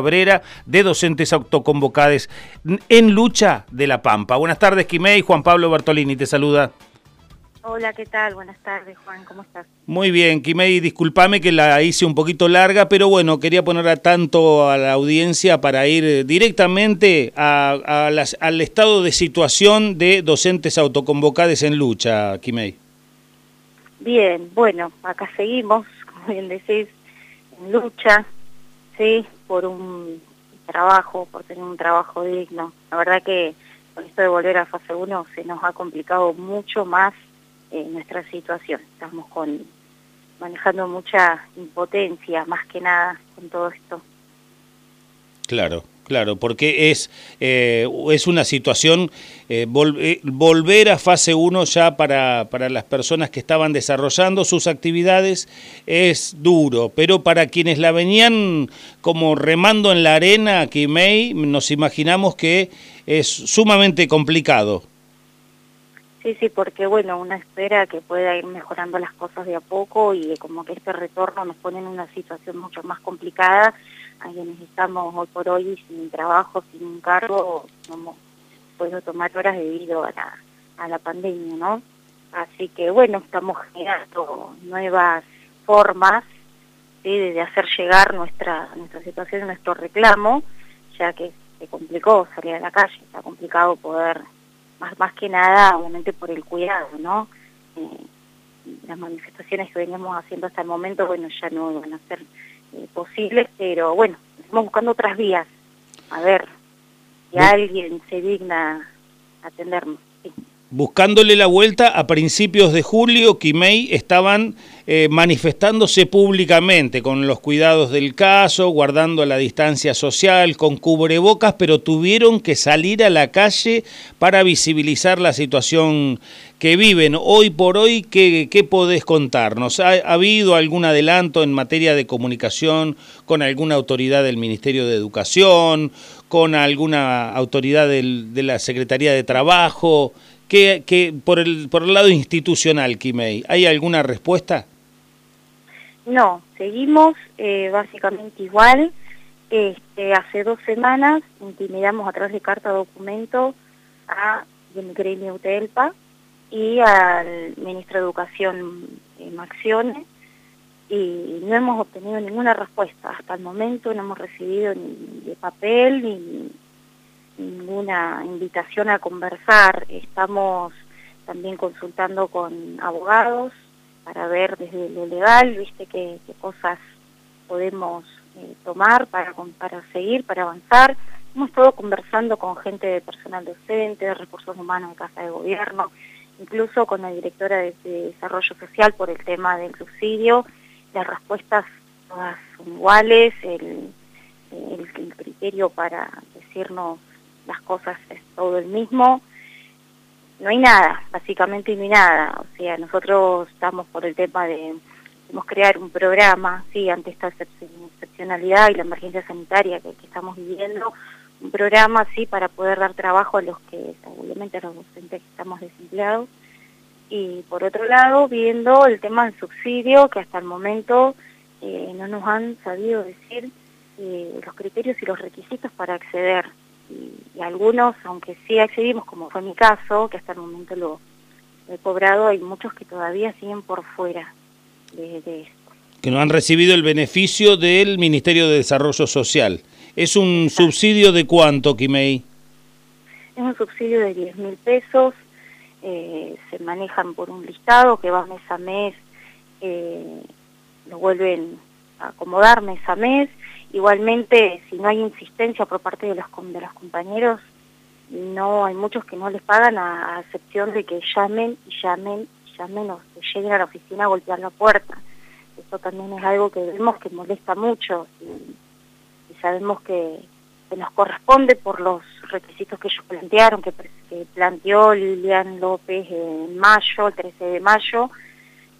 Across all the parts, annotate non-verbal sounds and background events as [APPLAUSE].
Cabrera de docentes autoconvocados en lucha de La Pampa. Buenas tardes, Quimei. Juan Pablo Bertolini te saluda. Hola, ¿qué tal? Buenas tardes, Juan. ¿Cómo estás? Muy bien, Quimei. Disculpame que la hice un poquito larga, pero bueno, quería poner a tanto a la audiencia para ir directamente al estado de situación de docentes autoconvocados en lucha, Quimei. Bien, bueno, acá seguimos, como bien decís, en lucha, ¿sí? Por un trabajo, por tener un trabajo digno. La verdad que con esto de volver a fase 1 se nos ha complicado mucho más eh, nuestra situación. Estamos con manejando mucha impotencia, más que nada, con todo esto. Claro, Claro, porque es, eh, es una situación, eh, eh, volver a fase 1 ya para, para las personas que estaban desarrollando sus actividades es duro, pero para quienes la venían como remando en la arena, Kimei, nos imaginamos que es sumamente complicado. Sí, sí, porque bueno, una espera que pueda ir mejorando las cosas de a poco y como que este retorno nos pone en una situación mucho más complicada a quienes estamos hoy por hoy sin trabajo, sin un cargo, no hemos podido tomar horas debido a la, a la pandemia, ¿no? Así que bueno, estamos generando nuevas formas de hacer llegar nuestra, nuestra situación, nuestro reclamo, ya que se complicó salir a la calle, está complicado poder, más, más que nada, obviamente por el cuidado, ¿no? Eh, las manifestaciones que veníamos haciendo hasta el momento, bueno, ya no van a ser posibles, pero bueno, estamos buscando otras vías. A ver si alguien se digna atendernos. Buscándole la vuelta, a principios de julio, Quimei estaban eh, manifestándose públicamente con los cuidados del caso, guardando la distancia social, con cubrebocas, pero tuvieron que salir a la calle para visibilizar la situación que viven. Hoy por hoy, ¿qué, qué podés contarnos? ¿Ha, habido algún adelanto en materia de comunicación con alguna autoridad del Ministerio de Educación, con alguna autoridad de la Secretaría de Trabajo? Que, que por, el, por el lado institucional, Kimei, ¿hay alguna respuesta? No, seguimos eh, básicamente igual. Este, hace dos semanas intimidamos a través de carta documento a el gremio UTELPA y al ministro de Educación eh, Maxione y no hemos obtenido ninguna respuesta. Hasta el momento no hemos recibido ni de papel ni, ninguna invitación a conversar. Estamos también consultando con abogados para ver desde lo legal, viste, qué, cosas podemos eh, tomar para, para seguir, para avanzar. Hemos estado conversando con gente de personal docente, de recursos humanos de Casa de Gobierno, incluso con la directora de, Desarrollo Social por el tema del subsidio. Las respuestas todas son iguales, el, el criterio para decirnos las cosas es todo el mismo. No hay nada, básicamente no hay nada. O sea, nosotros estamos por el tema de queremos crear un programa, sí, ante esta excepcionalidad y la emergencia sanitaria que, estamos viviendo, un programa, sí, para poder dar trabajo a los que, obviamente a los docentes que estamos desempleados. Y por otro lado, viendo el tema del subsidio, que hasta el momento eh, no nos han sabido decir eh, los criterios y los requisitos para acceder y, algunos, aunque sí accedimos, como fue mi caso, que hasta el momento lo he cobrado, hay muchos que todavía siguen por fuera de, esto. Que no han recibido el beneficio del Ministerio de Desarrollo Social. ¿Es un subsidio de cuánto, Kimei? Es un subsidio de 10 mil pesos, eh, se manejan por un listado que va mes a mes, eh, lo vuelven a acomodar mes a mes Igualmente, si no hay insistencia por parte de los, de los compañeros, no hay muchos que no les pagan a, excepción de que llamen y llamen y llamen o lleguen a la oficina a golpear la puerta. Eso también es algo que vemos que molesta mucho y, sabemos que, nos corresponde por los requisitos que ellos plantearon, que, que planteó Lilian López en mayo, el 13 de mayo,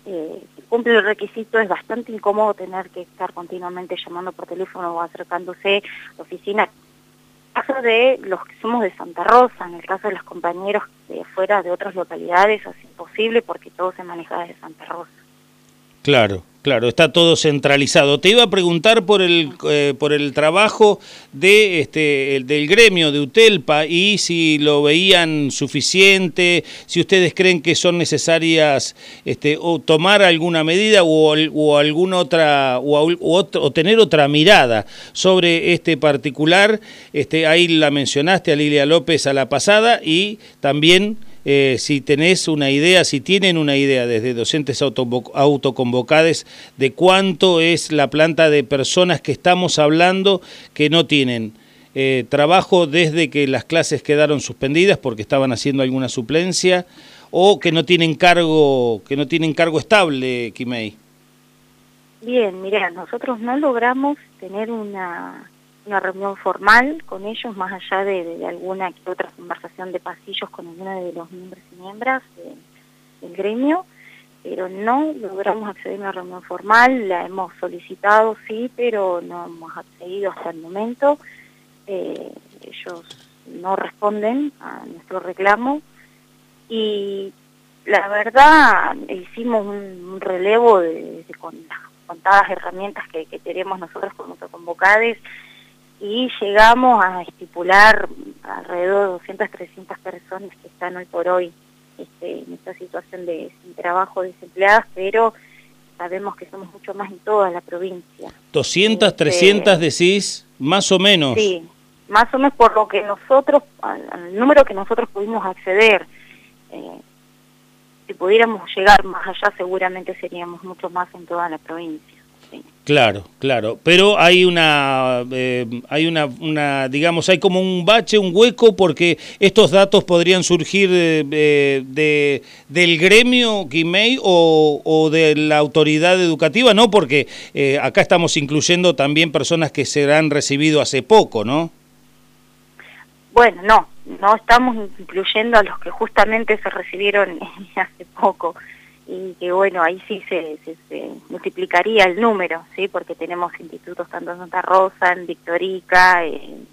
eh, cumple el requisito, es bastante incómodo tener que estar continuamente llamando por teléfono o acercándose a la oficina. En el caso de los que somos de Santa Rosa, en el caso de los compañeros de fuera de otras localidades, es imposible porque todo se maneja desde Santa Rosa. Claro, claro, está todo centralizado. Te iba a preguntar por el, eh, por el trabajo de, este, del gremio de UTELPA y si lo veían suficiente, si ustedes creen que son necesarias este, o tomar alguna medida o, o alguna otra, o, o, tener otra mirada sobre este particular. Este, ahí la mencionaste a Lilia López a la pasada y también eh, si tenés una idea, si tienen una idea desde docentes autoconvocados de cuánto es la planta de personas que estamos hablando que no tienen eh, trabajo desde que las clases quedaron suspendidas porque estaban haciendo alguna suplencia o que no tienen cargo, que no tienen cargo estable, Kimei. Bien, mira, nosotros no logramos tener una una reunión formal con ellos, más allá de, alguna que otra conversación de pasillos con alguna de los miembros y miembros del gremio, pero no logramos acceder a una reunión formal, la hemos solicitado, sí, pero no hemos accedido hasta el momento. Eh, ellos no responden a nuestro reclamo y la verdad hicimos un, relevo de, con las contadas herramientas que, tenemos nosotros como autoconvocados y llegamos a estipular alrededor de 200, 300 personas que están hoy por hoy este, en esta situación de sin trabajo, desempleadas, pero sabemos que somos mucho más en toda la provincia. 200, 300 este, decís, más o menos. Sí, más o menos por lo que nosotros, al, número que nosotros pudimos acceder. Eh, si pudiéramos llegar más allá, seguramente seríamos mucho más en toda la provincia. Claro, claro, pero hay una, eh, hay una, una, digamos, hay como un bache, un hueco, porque estos datos podrían surgir eh, de, del gremio Quimei o, o, de la autoridad educativa, ¿no? Porque eh, acá estamos incluyendo también personas que se han recibido hace poco, ¿no? Bueno, no, no estamos incluyendo a los que justamente se recibieron [LAUGHS] hace poco y que bueno, ahí sí se, se, multiplicaría el número, ¿sí? porque tenemos institutos tanto en Santa Rosa, en Victorica, en,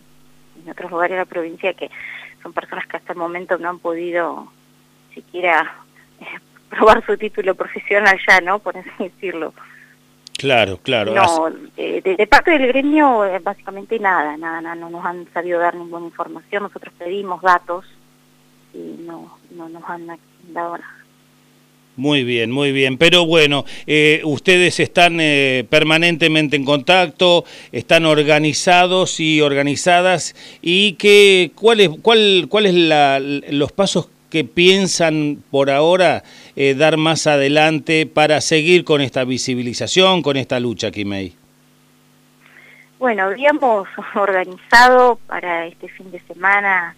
otros lugares de la provincia que son personas que hasta el momento no han podido siquiera eh, [LAUGHS] probar su título profesional ya, ¿no? Por así decirlo. Claro, claro. No, de, parte del gremio eh, básicamente nada, nada, nada, no nos han sabido dar ninguna información, nosotros pedimos datos y no, no nos han dado nada. Muy bien, muy bien. Pero bueno, eh, ustedes están eh, permanentemente en contacto, están organizados y organizadas. ¿Y qué, cuál es, cuál, cuál es la, los pasos que piensan por ahora eh, dar más adelante para seguir con esta visibilización, con esta lucha, Kimei? Bueno, habíamos [LAUGHS] organizado para este fin de semana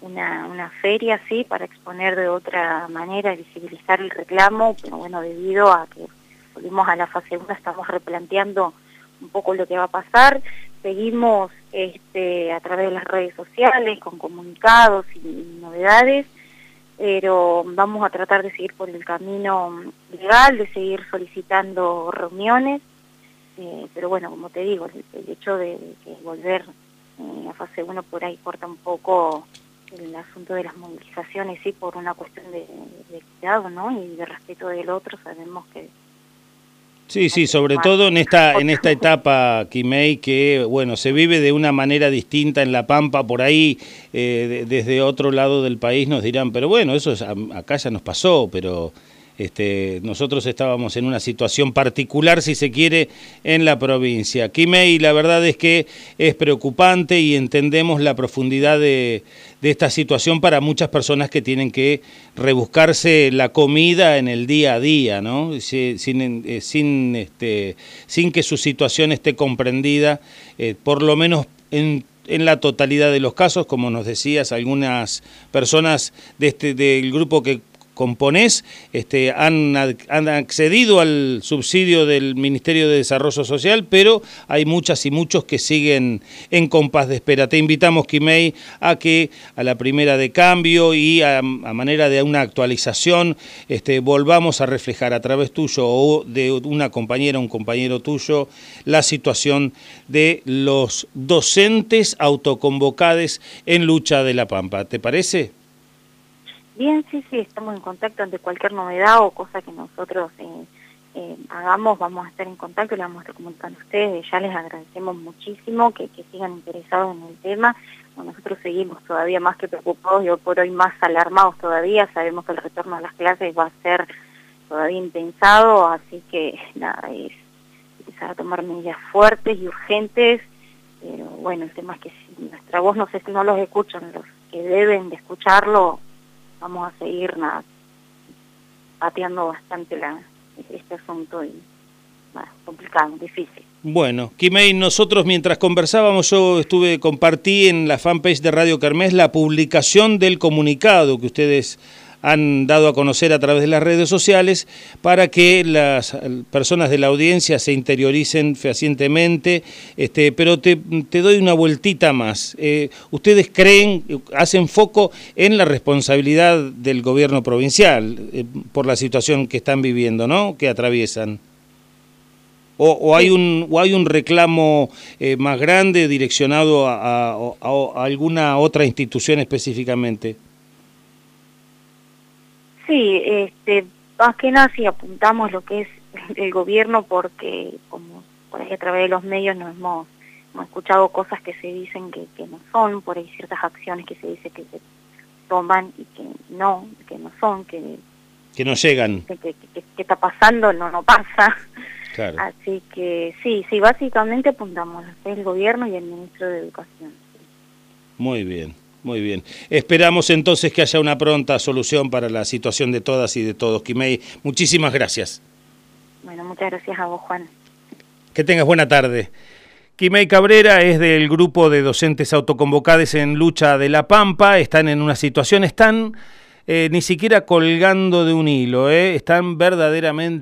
una, una feria, sí, para exponer de otra manera, visibilizar el reclamo, pero bueno, debido a que volvimos a la fase 1, estamos replanteando un poco lo que va a pasar, seguimos este, a través de las redes sociales, con comunicados y, novedades, pero vamos a tratar de seguir por el camino legal, de seguir solicitando reuniones, eh, pero bueno, como te digo, el, hecho de, volver eh, a fase 1 por ahí corta un poco el asunto de las movilizaciones, sí, por una cuestión de, cuidado, ¿no? Y de respeto del otro, sabemos que... Sí, sí, sobre todo en esta en esta etapa, Kimei, que bueno, se vive de una manera distinta en La Pampa, por ahí, eh, desde otro lado del país nos dirán, pero bueno, eso acá ya nos pasó, pero este, nosotros estábamos en una situación particular, si se quiere, en la provincia. Quimei, la verdad es que es preocupante y entendemos la profundidad de, esta situación para muchas personas que tienen que rebuscarse la comida en el día a día, ¿no? sin, eh, sin, este, sin que su situación esté comprendida, eh, por lo menos en en la totalidad de los casos, como nos decías, algunas personas de este, del grupo que componés este, han, han, accedido al subsidio del Ministerio de Desarrollo Social, pero hay muchas y muchos que siguen en compás de espera. Te invitamos, Kimei, a que a la primera de cambio y a, manera de una actualización este, volvamos a reflejar a través tuyo o de una compañera, un compañero tuyo, la situación de los docentes autoconvocados en lucha de la Pampa. ¿Te parece? Bien, sí, sí, estamos en contacto ante cualquier novedad o cosa que nosotros eh, eh, hagamos, vamos a estar en contacto, le vamos a estar comunicando a ustedes, ya les agradecemos muchísimo que, sigan interesados en el tema, nosotros seguimos todavía más que preocupados y hoy por hoy más alarmados todavía, sabemos que el retorno a las clases va a ser todavía impensado, así que nada, es empezar a tomar medidas fuertes y urgentes, pero bueno, el tema es que si nuestra voz no, si no los escuchan, los que deben de escucharlo, vamos a seguir nada, pateando bastante la, este asunto y complicado, difícil. Bueno, Kimei, nosotros mientras conversábamos, yo estuve, compartí en la fanpage de Radio Kermés la publicación del comunicado que ustedes han dado a conocer a través de las redes sociales para que las personas de la audiencia se interioricen fehacientemente, este, pero te, doy una vueltita más. Eh, ¿Ustedes creen, hacen foco en la responsabilidad del gobierno provincial eh, por la situación que están viviendo, ¿no? que atraviesan? O, hay un, o hay un reclamo eh, más grande direccionado a, a alguna otra institución específicamente? Sí, este, más que nada si apuntamos lo que es el gobierno porque como por ahí a través de los medios nos hemos, escuchado cosas que se dicen que, no son, por ahí ciertas acciones que se dice que se toman y que no, que no son, que, que no llegan. Que, está pasando, no, no pasa. [LAUGHS] Así que sí, sí, básicamente apuntamos el gobierno y el ministro de Educación. Muy bien. Muy bien. Esperamos entonces que haya una pronta solución para la situación de todas y de todos. Quimei, muchísimas gracias. Bueno, muchas gracias a vos, Juan. Que tengas buena tarde. Quimei Cabrera es del grupo de docentes autoconvocados en lucha de La Pampa. Están en una situación, están eh, ni siquiera colgando de un hilo, eh, están verdaderamente...